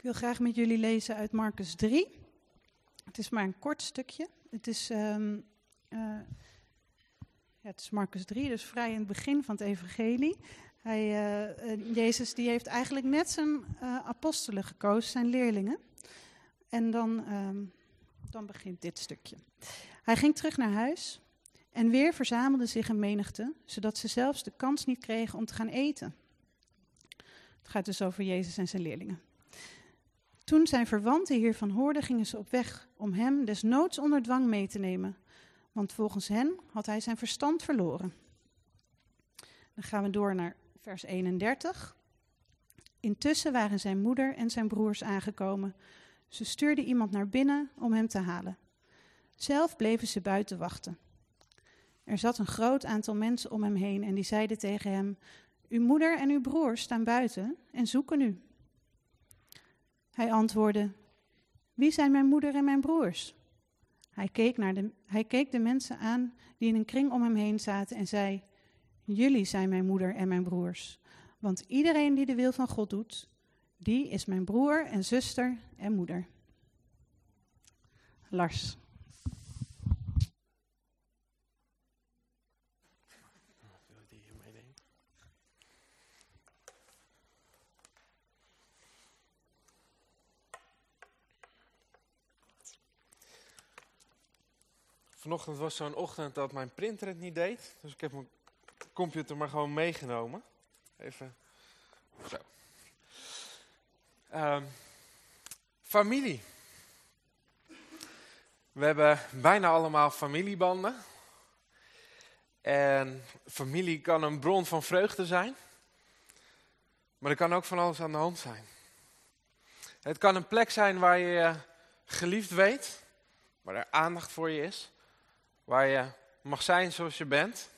Ik wil graag met jullie lezen uit Marcus 3. Het is maar een kort stukje. Het is, uh, uh, het Marcus 3, dus vrij in het begin van het evangelie. Hij, uh, Jezus die heeft eigenlijk net zijn apostelen gekozen, zijn leerlingen. En dan, ehm, dan begint dit stukje. Hij ging terug naar huis en weer verzamelde zich een menigte, zodat ze zelfs de kans niet kregen om te gaan eten. Het gaat dus over Jezus en zijn leerlingen. Toen zijn verwanten hiervan hoorden, gingen ze op weg om hem desnoods onder dwang mee te nemen, want volgens hen had hij zijn verstand verloren. Dan gaan we door naar vers 31. Intussen waren zijn moeder en zijn broers aangekomen. Ze stuurden iemand naar binnen om hem te halen. Zelf bleven ze buiten wachten. Er zat een groot aantal mensen om hem heen en die zeiden tegen hem: Uw moeder en uw broers staan buiten en zoeken u. Hij antwoordde: Wie zijn mijn moeder en mijn broers? Hij keek, naar de, hij keek de mensen aan die in een kring om hem heen zaten en zei: Jullie zijn mijn moeder en mijn broers. Want iedereen die de wil van God doet, die is mijn broer en zuster en moeder. Lars. Vanochtend was zo'n ochtend dat mijn printer het niet deed. Dus ik heb mijn computer maar gewoon meegenomen. Even. Zo. Um, familie. We hebben bijna allemaal familiebanden. En familie kan een bron van vreugde zijn. Maar er kan ook van alles aan de hand zijn. Het kan een plek zijn waar je geliefd weet. Waar er aandacht voor je is. Waar je mag zijn zoals je bent.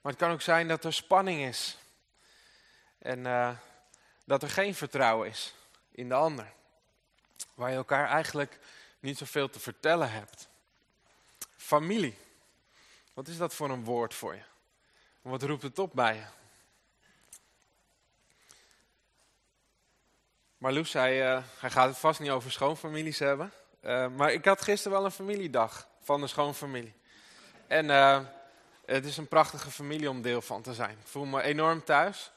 Maar het kan ook zijn dat er spanning is. En uh, dat er geen vertrouwen is in de ander. Waar je elkaar eigenlijk niet zoveel te vertellen hebt. Familie. Wat is dat voor een woord voor je? Wat roept het op bij je? Marloes zei, uh, hij gaat het vast niet over schoonfamilies hebben. Uh, maar ik had gisteren wel een familiedag van de schoonfamilie. En uh, het is een prachtige familie om deel van te zijn. Ik voel me enorm thuis.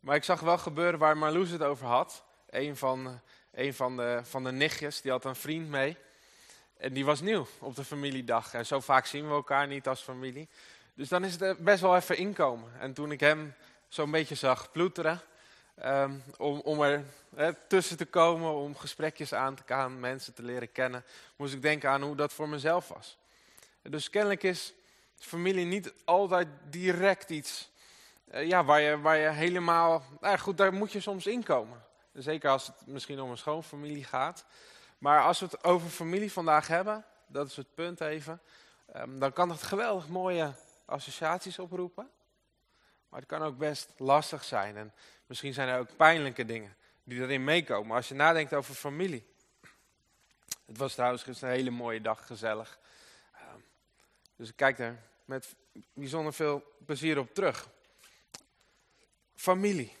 Maar ik zag wel gebeuren waar Marloes het over had. Een van, een van, de, van de nichtjes, die had een vriend mee. En die was nieuw op de familiedag. En zo vaak zien we elkaar niet als familie. Dus dan is het best wel even inkomen. En toen ik hem zo'n beetje zag ploeteren, um, om, om er tussen te komen, om gesprekjes aan te gaan, mensen te leren kennen, moest ik denken aan hoe dat voor mezelf was. Dus kennelijk is familie niet altijd direct iets uh, ja, waar, je, waar je helemaal... Nou goed, daar moet je soms inkomen. Zeker als het misschien om een schoonfamilie gaat. Maar als we het over familie vandaag hebben, dat is het punt even, um, dan kan het geweldig mooie associaties oproepen. Maar het kan ook best lastig zijn. En misschien zijn er ook pijnlijke dingen die erin meekomen. Als je nadenkt over familie. Het was trouwens een hele mooie dag, gezellig. Um, dus ik kijk er met bijzonder veel plezier op terug. Familie.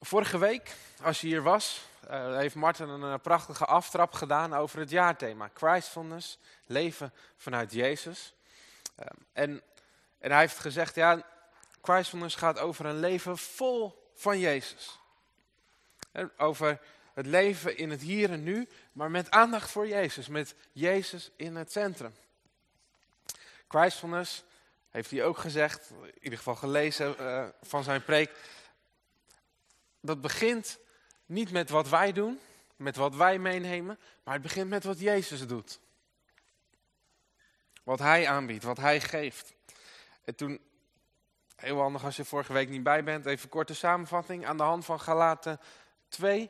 Vorige week, als je hier was, uh, heeft Martin een, een, prachtige aftrap gedaan over het jaarthema. Christfulness, leven vanuit Jezus. Uh, en, en hij heeft gezegd, ja, Christfulness gaat over een leven vol van Jezus. Over het leven in het hier en nu, maar met aandacht voor Jezus, met Jezus in het centrum. Christfulness, heeft hij ook gezegd, in ieder geval gelezen uh, van zijn preek, dat begint niet met wat wij doen, met wat wij meenemen, maar het begint met wat Jezus doet. Wat hij aanbiedt, wat hij geeft. En toen, heel handig als je vorige week niet bij bent, even korte samenvatting. Aan de hand van Galaten 2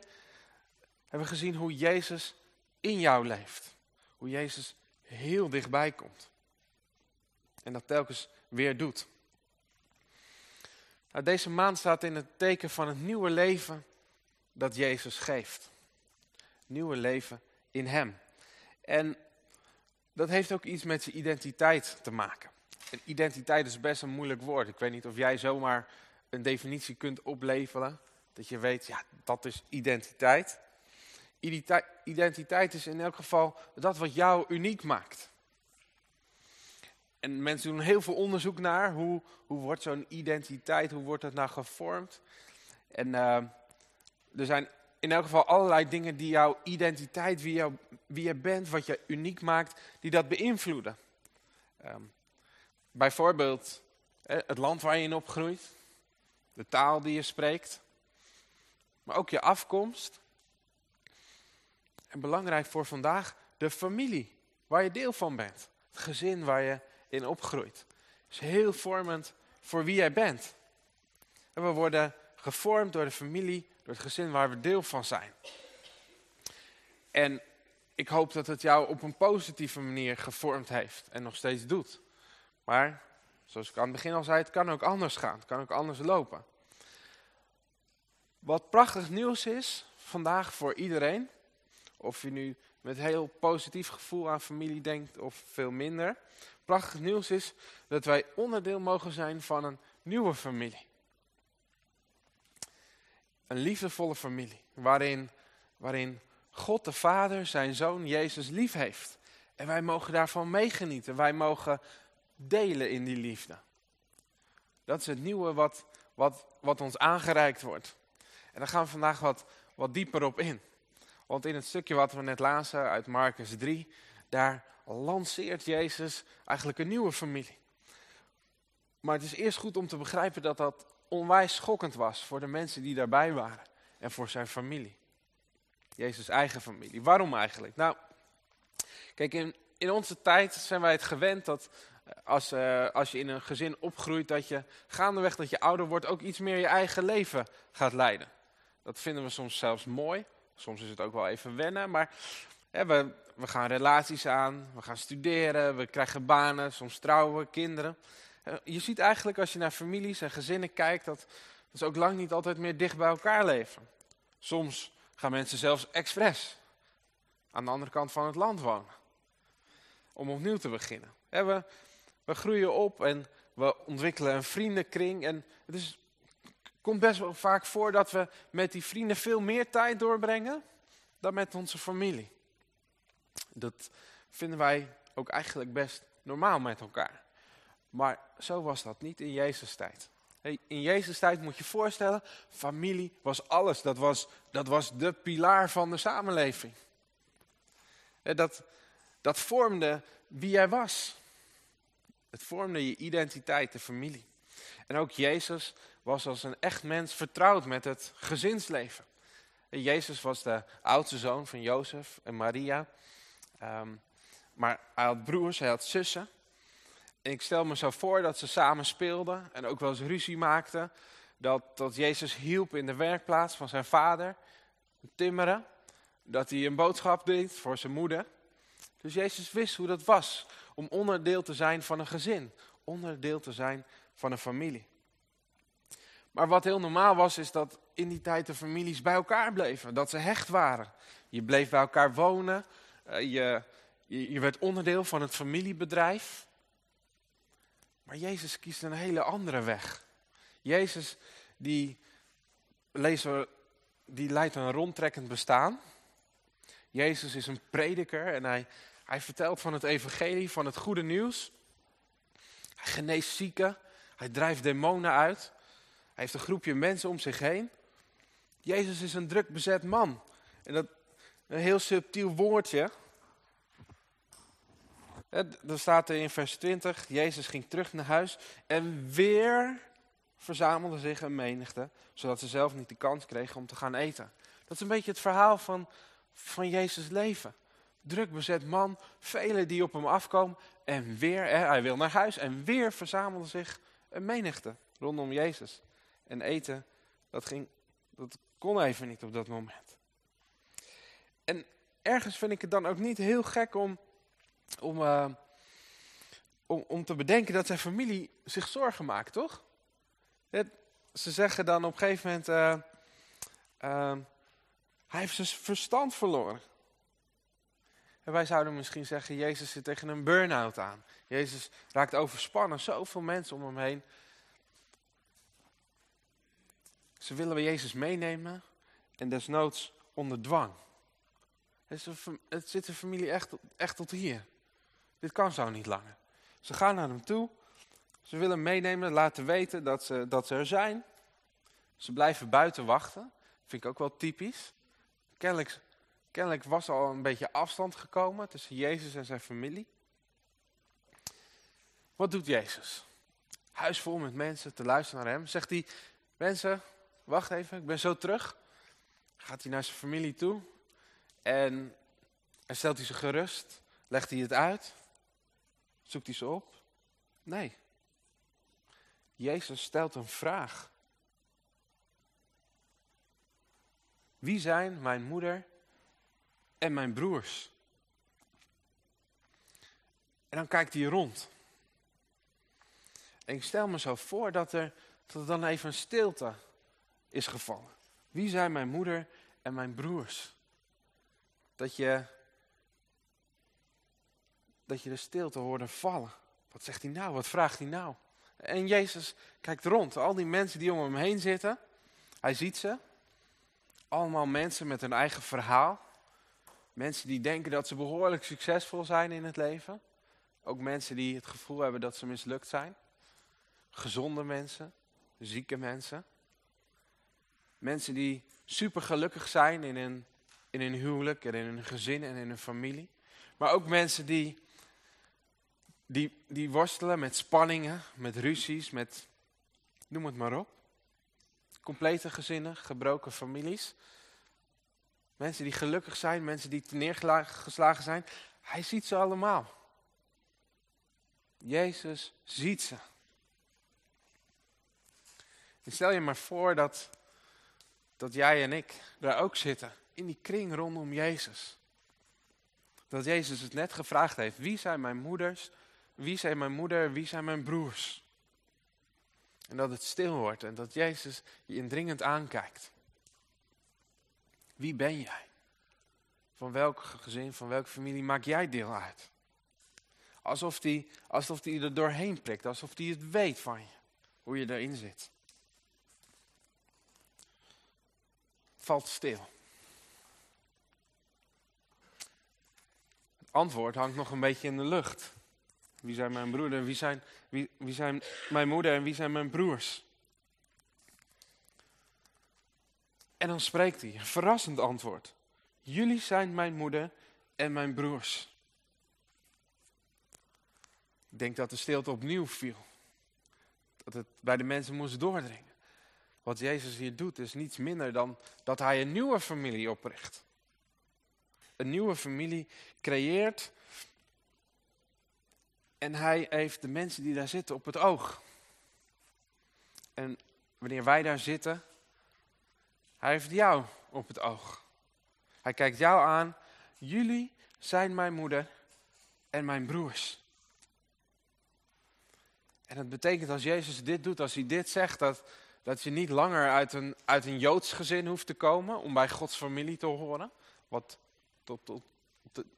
hebben we gezien hoe Jezus in jou leeft. Hoe Jezus heel dichtbij komt. En dat telkens weer doet. Nou, deze maand staat in het teken van het nieuwe leven dat Jezus geeft. Nieuwe leven in Hem. En dat heeft ook iets met zijn identiteit te maken. En identiteit is best een moeilijk woord. Ik weet niet of jij zomaar een definitie kunt opleveren. Dat je weet, ja, dat is identiteit. Identiteit is in elk geval dat wat jou uniek maakt. En mensen doen heel veel onderzoek naar hoe, hoe wordt zo'n identiteit, hoe wordt dat nou gevormd. En uh, er zijn in elk geval allerlei dingen die jouw identiteit, wie, wie je bent, wat je uniek maakt, die dat beïnvloeden. Um, bijvoorbeeld het land waar je in opgroeit, de taal die je spreekt, maar ook je afkomst. En belangrijk voor vandaag, de familie waar je deel van bent. Het gezin waar je in opgroeit. is heel vormend voor wie jij bent. En we worden gevormd door de familie, door het gezin waar we deel van zijn. En ik hoop dat het jou op een positieve manier gevormd heeft en nog steeds doet. Maar, zoals ik aan het begin al zei, het kan ook anders gaan. Het kan ook anders lopen. Wat prachtig nieuws is vandaag voor iedereen, of je nu met heel positief gevoel aan familie denkt of veel minder. Prachtig nieuws is dat wij onderdeel mogen zijn van een nieuwe familie. Een liefdevolle familie, waarin, waarin God de Vader zijn Zoon Jezus lief heeft. En wij mogen daarvan meegenieten. Wij mogen delen in die liefde. Dat is het nieuwe wat, wat, wat ons aangereikt wordt. En daar gaan we vandaag wat, wat dieper op in. Want in het stukje wat we net lazen uit Marcus 3, daar lanceert Jezus eigenlijk een nieuwe familie. Maar het is eerst goed om te begrijpen dat dat onwijs schokkend was voor de mensen die daarbij waren. En voor zijn familie. Jezus' eigen familie. Waarom eigenlijk? Nou, kijk, in, in onze tijd zijn wij het gewend dat als, uh, als je in een gezin opgroeit, dat je gaandeweg dat je ouder wordt ook iets meer je eigen leven gaat leiden. Dat vinden we soms zelfs mooi. Soms is het ook wel even wennen, maar hè, we, we gaan relaties aan, we gaan studeren, we krijgen banen, soms trouwen, kinderen. Eh, je ziet eigenlijk als je naar families en gezinnen kijkt, dat, dat ze ook lang niet altijd meer dicht bij elkaar leven. Soms gaan mensen zelfs expres aan de andere kant van het land wonen. Om opnieuw te beginnen. We, we groeien op en we ontwikkelen een vriendenkring. En het is komt best wel vaak voor dat we met die vrienden veel meer tijd doorbrengen dan met onze familie. Dat vinden wij ook eigenlijk best normaal met elkaar. Maar zo was dat niet in Jezus' tijd. In Jezus' tijd moet je je voorstellen, familie was alles. Dat was, dat was de pilaar van de samenleving. Dat, dat vormde wie jij was. Het vormde je identiteit, de familie. En ook Jezus was als een echt mens vertrouwd met het gezinsleven. Jezus was de oudste zoon van Jozef en Maria. Ehm, maar hij had broers, hij had zussen. En ik stel me zo voor dat ze samen speelden en ook wel eens ruzie maakten. Dat, dat Jezus hielp in de werkplaats van zijn vader, timmeren. Dat hij een boodschap deed voor zijn moeder. Dus Jezus wist hoe dat was om onderdeel te zijn van een gezin. Onderdeel te zijn van een familie. Maar wat heel normaal was, is dat in die tijd de families bij elkaar bleven. Dat ze hecht waren. Je bleef bij elkaar wonen. Eh, je, je, werd onderdeel van het familiebedrijf. Maar Jezus kiest een hele andere weg. Jezus die, lezen die leidt een rondtrekkend bestaan. Jezus is een prediker en hij, hij vertelt van het evangelie, van het goede nieuws. Hij geneest zieken, hij drijft demonen uit. Hij heeft een groepje mensen om zich heen. Jezus is een druk bezet man. En dat een heel subtiel woordje. Er staat er in vers 20, Jezus ging terug naar huis en weer verzamelde zich een menigte, zodat ze zelf niet de kans kregen om te gaan eten. Dat is een beetje het verhaal van, van Jezus leven. Druk bezet man, velen die op hem afkomen en weer, hij wil naar huis en weer verzamelde zich een menigte rondom Jezus. En eten, dat, ging, dat kon even niet op dat moment. En ergens vind ik het dan ook niet heel gek om, om, uh, om, om te bedenken dat zijn familie zich zorgen maakt, toch? Ze zeggen dan op een gegeven moment, uh, uh, hij heeft zijn verstand verloren. En wij zouden misschien zeggen, Jezus zit tegen een burn-out aan. Jezus raakt overspannen, zoveel mensen om hem heen. Ze willen we Jezus meenemen en desnoods onder dwang. Het, zit de familie echt, echt tot hier. Dit kan zo niet langer. Ze gaan naar hem toe. Ze willen hem meenemen, laten weten dat ze, dat ze er zijn. Ze blijven buiten wachten. Vind ik ook wel typisch. Kennelijk, kennelijk was al een beetje afstand gekomen tussen Jezus en zijn familie. Wat doet Jezus? Huis vol met mensen te luisteren naar hem. Zegt hij, mensen, wacht even, ik ben zo terug. Gaat hij naar zijn familie toe. En, en stelt hij ze gerust. Legt hij het uit. Zoekt hij ze op. Nee. Jezus stelt een vraag. Wie zijn mijn moeder en mijn broers? En dan kijkt hij rond. En ik stel me zo voor dat er, dat er dan even een stilte is gevallen. Wie zijn mijn moeder en mijn broers? Dat je, dat je de stilte hoorde vallen. Wat zegt hij nou? Wat vraagt hij nou? En Jezus kijkt rond. Al die mensen die om hem heen zitten. Hij ziet ze. Allemaal mensen met hun eigen verhaal. Mensen die denken dat ze behoorlijk succesvol zijn in het leven. Ook mensen die het gevoel hebben dat ze mislukt zijn. Gezonde mensen, zieke mensen. Mensen die super gelukkig zijn in hun, in huwelijk en in hun gezin en in hun familie. Maar ook mensen die, die, die worstelen met spanningen, met ruzies, met noem het maar op. Complete gezinnen, gebroken families. Mensen die gelukkig zijn, mensen die neergeslagen zijn. Hij ziet ze allemaal. Jezus ziet ze. En stel je maar voor dat, dat jij en ik daar ook zitten, in die kring rondom Jezus. Dat Jezus het net gevraagd heeft, wie zijn mijn moeders, wie zijn mijn moeder, wie zijn mijn broers? En dat het stil wordt en dat Jezus je indringend aankijkt. Wie ben jij? Van welk gezin, van welke familie maak jij deel uit? Alsof die, alsof die er doorheen prikt, alsof die het weet van je, hoe je erin zit. valt stil. Het antwoord hangt nog een beetje in de lucht. Wie zijn mijn broeder, wie zijn, wie, wie zijn mijn moeder en wie zijn mijn broers? En dan spreekt hij, een verrassend antwoord. Jullie zijn mijn moeder en mijn broers. Ik denk dat de stilte opnieuw viel. Dat het bij de mensen moest doordringen. Wat Jezus hier doet is niets minder dan dat hij een nieuwe familie opricht. Een nieuwe familie creëert en hij heeft de mensen die daar zitten op het oog. En wanneer wij daar zitten, hij heeft jou op het oog. Hij kijkt jou aan. Jullie zijn mijn moeder en mijn broers. En het betekent als Jezus dit doet, als hij dit zegt, dat, dat je niet langer uit een, uit een Joods gezin hoeft te komen om bij Gods familie te horen. Wat tot, tot,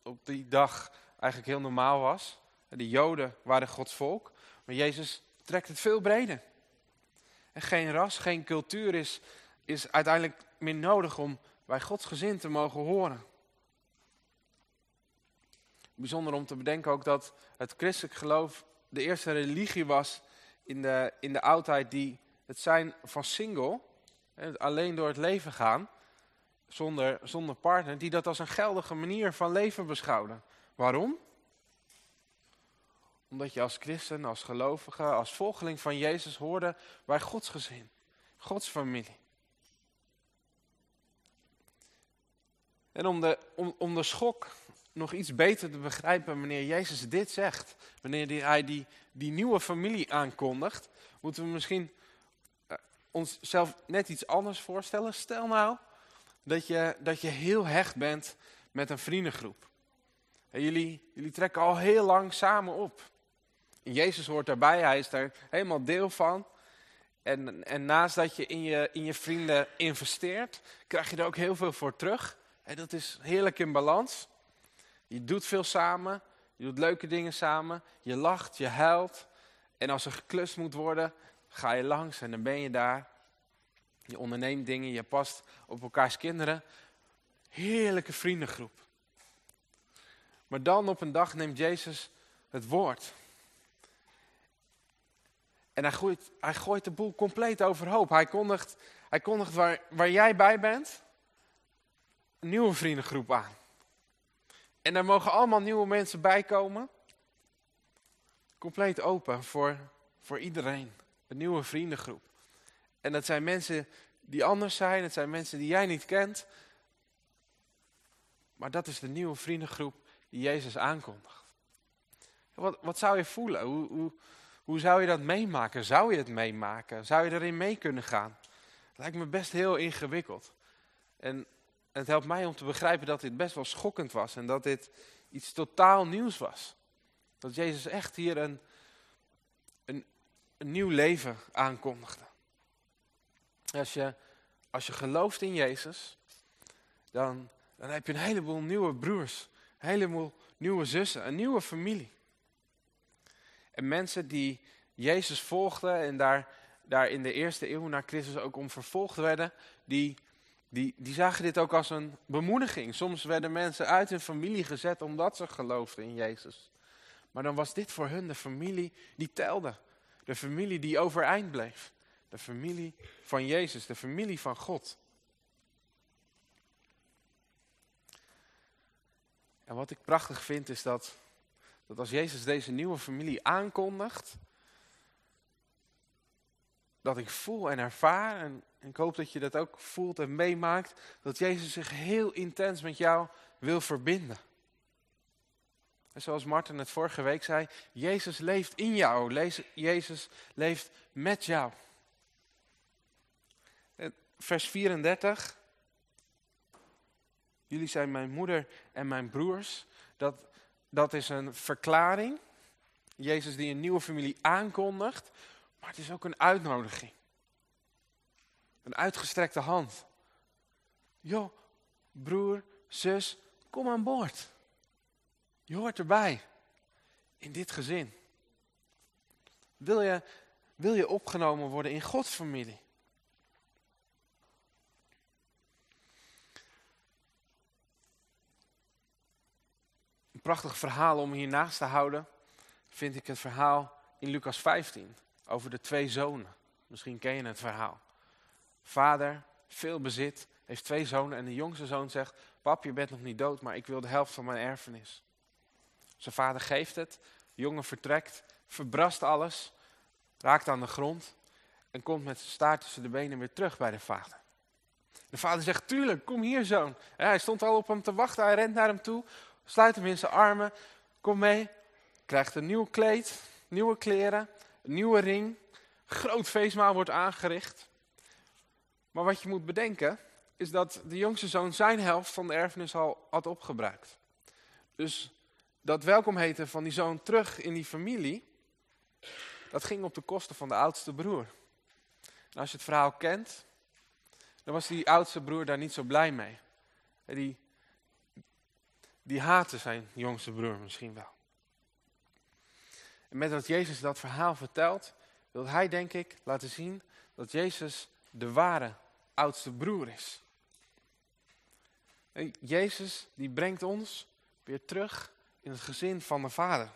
op die dag eigenlijk heel normaal was. De Joden waren Gods volk. Maar Jezus trekt het veel breder. En geen ras, geen cultuur is, is uiteindelijk meer nodig om bij Gods gezin te mogen horen. Bijzonder om te bedenken ook dat het christelijk geloof de eerste religie was in de, in de oudheid die het zijn van single, alleen door het leven gaan, zonder, zonder partner, die dat als een geldige manier van leven beschouwden. Waarom? Omdat je als christen, als gelovige, als volgeling van Jezus hoorde bij Gods gezin, Gods familie. En om de, om, om de schok nog iets beter te begrijpen wanneer Jezus dit zegt, wanneer hij die, die nieuwe familie aankondigt, moeten we misschien onszelf net iets anders voorstellen. Stel nou dat je, dat je heel hecht bent met een vriendengroep. En jullie, jullie trekken al heel lang samen op. Jezus hoort daarbij, hij is daar helemaal deel van. En, en naast dat je in, je in je vrienden investeert, krijg je er ook heel veel voor terug. En dat is heerlijk in balans. Je doet veel samen, je doet leuke dingen samen, je lacht, je huilt. En als er geklust moet worden, ga je langs en dan ben je daar. Je onderneemt dingen, je past op elkaars kinderen. Heerlijke vriendengroep. Maar dan op een dag neemt Jezus het woord. En hij gooit, hij gooit de boel compleet overhoop. Hij kondigt, hij kondigt waar, waar jij bij bent, nieuwe vriendengroep aan. En daar mogen allemaal nieuwe mensen bij komen. Compleet open voor, voor iedereen. Een nieuwe vriendengroep. En dat zijn mensen die anders zijn. Het zijn mensen die jij niet kent. Maar dat is de nieuwe vriendengroep die Jezus aankondigt. Wat, wat zou je voelen? Hoe, hoe, hoe zou je dat meemaken? Zou je het meemaken? Zou je erin mee kunnen gaan? Lijkt me best heel ingewikkeld. En het helpt mij om te begrijpen dat dit best wel schokkend was. En dat dit iets totaal nieuws was. Dat Jezus echt hier een, een, een nieuw leven aankondigde. Als je, als je gelooft in Jezus, dan, dan heb je een heleboel nieuwe broers. Een heleboel nieuwe zussen, een nieuwe familie. En mensen die Jezus volgden en daar, daar in de eerste eeuw na Christus ook om vervolgd werden, die, die, die zagen dit ook als een bemoediging. Soms werden mensen uit hun familie gezet omdat ze geloofden in Jezus. Maar dan was dit voor hun de familie die telde. De familie die overeind bleef. De familie van Jezus, de familie van God. En wat ik prachtig vind is dat, dat als Jezus deze nieuwe familie aankondigt, dat ik voel en ervaar, en ik hoop dat je dat ook voelt en meemaakt, dat Jezus zich heel intens met jou wil verbinden. En zoals Martin het vorige week zei, Jezus leeft in jou, Jezus leeft met jou. Vers 34. Jullie zijn mijn moeder en mijn broers. Dat, dat is een verklaring. Jezus die een nieuwe familie aankondigt. Maar het is ook een uitnodiging. Een uitgestrekte hand. Joh, broer, zus, kom aan boord. Je hoort erbij. In dit gezin. Wil je, wil je opgenomen worden in Gods familie? Een prachtig verhaal om hiernaast te houden, vind ik het verhaal in Lucas 15 over de twee zonen. Misschien ken je het verhaal. Vader, veel bezit, heeft twee zonen en de jongste zoon zegt, pap je bent nog niet dood, maar ik wil de helft van mijn erfenis. Zijn vader geeft het, de jongen vertrekt, verbrast alles, raakt aan de grond en komt met zijn staart tussen de benen weer terug bij de vader. De vader zegt, tuurlijk, kom hier zoon. hij stond al op hem te wachten, hij rent naar hem toe, sluit hem in zijn armen, kom mee, krijgt een nieuw kleed, nieuwe kleren, een nieuwe ring, groot feestmaal wordt aangericht. Maar wat je moet bedenken, is dat de jongste zoon zijn helft van de erfenis al had opgebruikt. Dus dat welkom heten van die zoon terug in die familie, dat ging op de kosten van de oudste broer. En als je het verhaal kent, dan was die oudste broer daar niet zo blij mee. Die, die haatte zijn jongste broer misschien wel. En met dat Jezus dat verhaal vertelt, wil hij denk ik laten zien dat Jezus de ware oudste broer is. Jezus die brengt ons weer terug in het gezin van de Vader.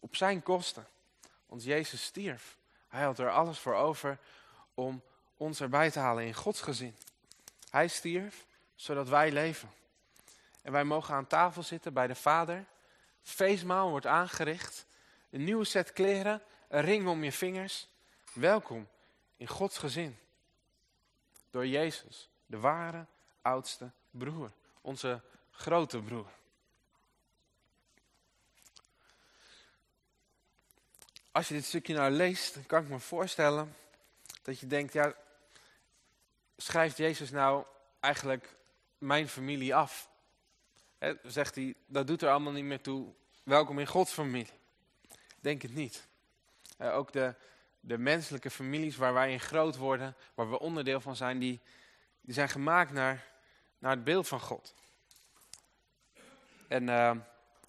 Op zijn kosten. Want Jezus stierf. Hij had er alles voor over om ons erbij te halen in Gods gezin. Hij stierf zodat wij leven. En wij mogen aan tafel zitten bij de Vader. Feestmaal wordt aangericht. Een nieuwe set kleren. Een ring om je vingers. Welkom in Gods gezin. Door Jezus, de ware oudste broer. Onze grote broer. Als je dit stukje nou leest, dan kan ik me voorstellen dat je denkt, ja, schrijft Jezus nou eigenlijk mijn familie af? Zegt hij, dat doet er allemaal niet meer toe. Welkom in Gods familie. Denk het niet. ook de, de menselijke families waar wij in groot worden, waar we onderdeel van zijn, die, die zijn gemaakt naar, naar het beeld van God. En uh,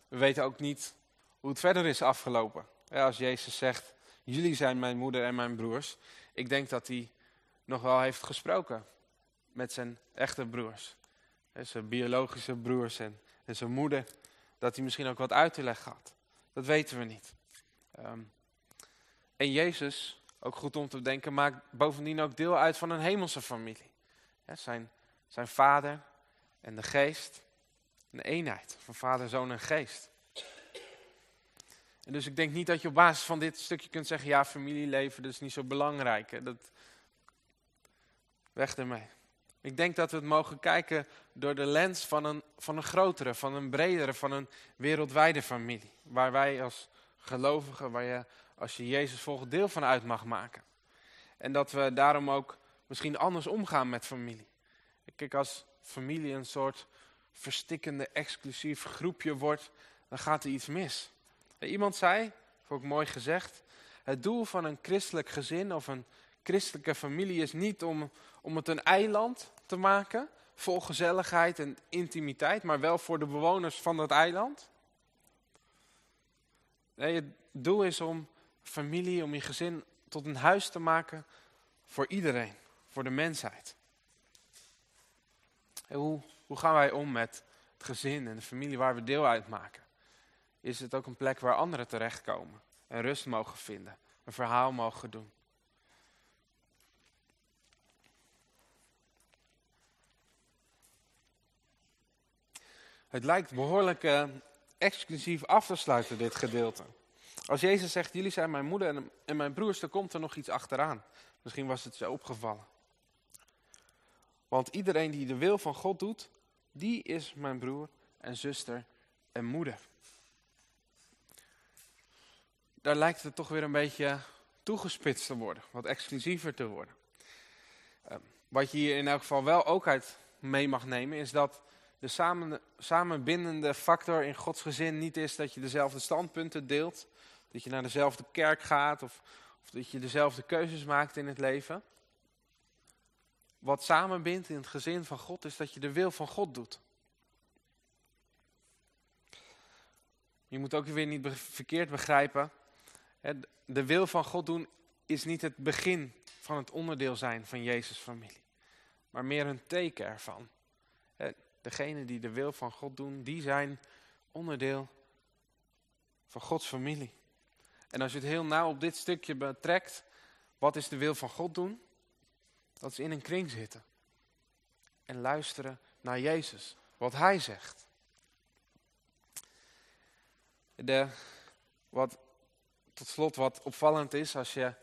we weten ook niet hoe het verder is afgelopen. als Jezus zegt, jullie zijn mijn moeder en mijn broers. Ik denk dat hij nog wel heeft gesproken met zijn echte broers. Zijn biologische broers en, en zijn moeder. Dat hij misschien ook wat uit te leggen had. Dat weten we niet. Ehm, en Jezus, ook goed om te denken, maakt bovendien ook deel uit van een hemelse familie. zijn, zijn vader en de geest, een eenheid van vader, zoon en geest. En dus ik denk niet dat je op basis van dit stukje kunt zeggen, ja, familieleven, is niet zo belangrijk. Dat... Weg ermee. Ik denk dat we het mogen kijken door de lens van een, van een grotere, van een bredere, van een wereldwijde familie. Waar wij als gelovigen, waar je als je Jezus volgt deel van uit mag maken. En dat we daarom ook misschien anders omgaan met familie. Kijk, als familie een soort verstikkende, exclusief groepje wordt, dan gaat er iets mis. Iemand zei, vond ik mooi gezegd, het doel van een christelijk gezin of een christelijke familie is niet om, om het een eiland te maken, vol gezelligheid en intimiteit, maar wel voor de bewoners van dat eiland. Nee, het doel is om familie, om je gezin tot een huis te maken voor iedereen, voor de mensheid. En hoe, hoe gaan wij om met het gezin en de familie waar we deel uitmaken? Is het ook een plek waar anderen terechtkomen en rust mogen vinden, een verhaal mogen doen? Het lijkt behoorlijk uh, exclusief af te sluiten, dit gedeelte. Als Jezus zegt, jullie zijn mijn moeder en mijn broers, dan komt er nog iets achteraan. Misschien was het zo opgevallen. Want iedereen die de wil van God doet, die is mijn broer en zuster en moeder. Daar lijkt het toch weer een beetje toegespitst te worden, wat exclusiever te worden. Ehm, wat je hier in elk geval wel ook uit mee mag nemen, is dat de samen, samenbindende factor in Gods gezin niet is dat je dezelfde standpunten deelt, dat je naar dezelfde kerk gaat of, of dat je dezelfde keuzes maakt in het leven. Wat samenbindt in het gezin van God is dat je de wil van God doet. Je moet ook weer niet verkeerd begrijpen. De wil van God doen is niet het begin van het onderdeel zijn van Jezus' familie. Maar meer een teken ervan. Degenen die de wil van God doen, die zijn onderdeel van Gods familie. En als je het heel nauw op dit stukje betrekt, wat is de wil van God doen? Dat is in een kring zitten. En luisteren naar Jezus, wat Hij zegt. De, wat, tot slot wat opvallend is als je,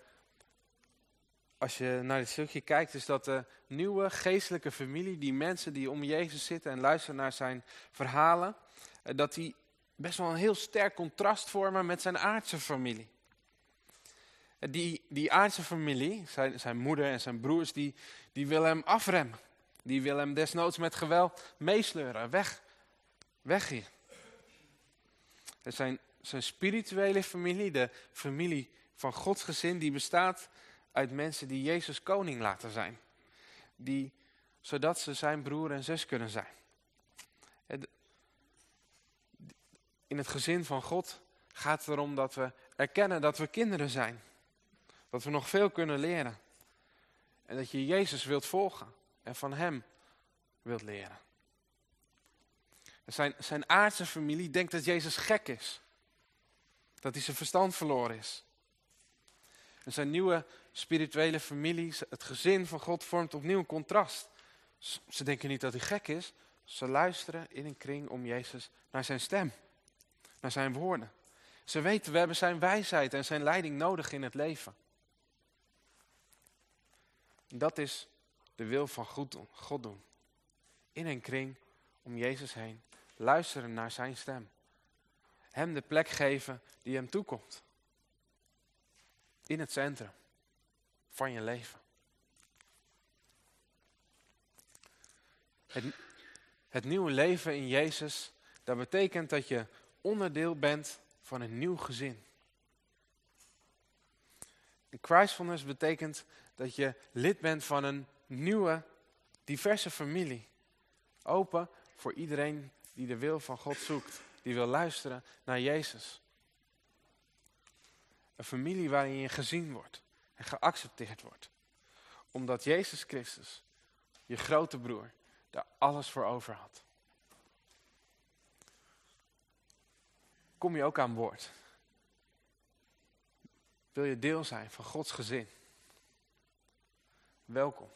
als je naar dit stukje kijkt, is dat de nieuwe geestelijke familie, die mensen die om Jezus zitten en luisteren naar zijn verhalen, eh, dat die best wel een heel sterk contrast vormen met zijn aardse familie. Die, die aardse familie, zijn, zijn moeder en zijn broers, die, die willen hem afremmen. Die willen hem desnoods met geweld meesleuren. Weg. Weg hier. Zijn, zijn spirituele familie, de familie van Gods gezin, die bestaat uit mensen die Jezus koning laten zijn. Die, zodat ze zijn broer en zus kunnen zijn in het gezin van God gaat het erom dat we erkennen dat we kinderen zijn. Dat we nog veel kunnen leren. En dat je Jezus wilt volgen en van Hem wilt leren. Zijn, zijn aardse familie denkt dat Jezus gek is. Dat hij zijn verstand verloren is. En zijn nieuwe spirituele familie, het gezin van God, vormt opnieuw een contrast. Ze denken niet dat hij gek is. Ze luisteren in een kring om Jezus naar zijn stem naar zijn woorden. Ze weten, we hebben zijn wijsheid en zijn leiding nodig in het leven. Dat is de wil van God doen. In een kring om Jezus heen. Luisteren naar zijn stem. Hem de plek geven die hem toekomt. In het centrum van je leven. Het, het nieuwe leven in Jezus, dat betekent dat je onderdeel bent van een nieuw gezin. Christfulness betekent dat je lid bent van een nieuwe, diverse familie. Open voor iedereen die de wil van God zoekt. Die wil luisteren naar Jezus. Een familie waarin je gezien wordt en geaccepteerd wordt. Omdat Jezus Christus, je grote broer, daar alles voor over had. Kom je ook aan boord? Wil je deel zijn van Gods gezin? Welkom.